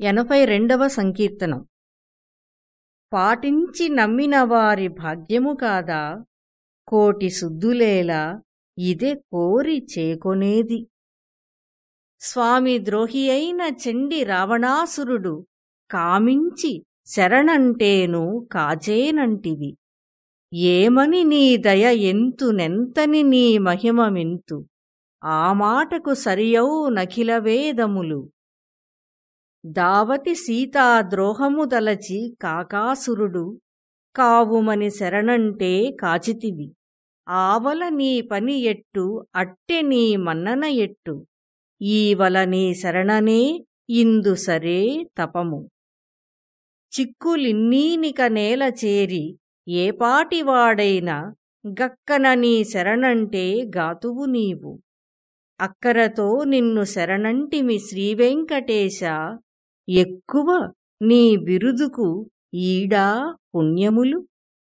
ఎనభై రెండవ సంకీర్తనం. పాటించి నమ్మిన వారి భాగ్యము కాదా? కోటి శుద్ధులేలా ఇదే కోరి చేకొనేది. స్వామి ద్రోహి అయిన చెండి రావణాసురుడు కామించి శరణంటేను కాచేనంటివి ఏమని నీ దయ ఎంతునెంతని నీ మహిమమెంతు ఆ మాటకు సరియౌ నఖిల వేదములు. దావతి సీతాద్రోహము దలచి కాకాసురుడు కావుమని శరణంటే కాచితివి. ఆవల నీ పని ఎట్టు అట్టె నీ మన్నన ఎట్టు. ఈవల నీ శరణనే ఇందు సరే తపము. చిక్కులిన్నీనిక నేల చేరి ఏపాటివాడైనా గక్కన నీ శరణంటే గాతువు నీవు. అక్కరతో నిన్ను శరణంటిమి శ్రీవెంకటేశ ఎక్కువ నీ బిరుదుకు ఈడా పుణ్యములు.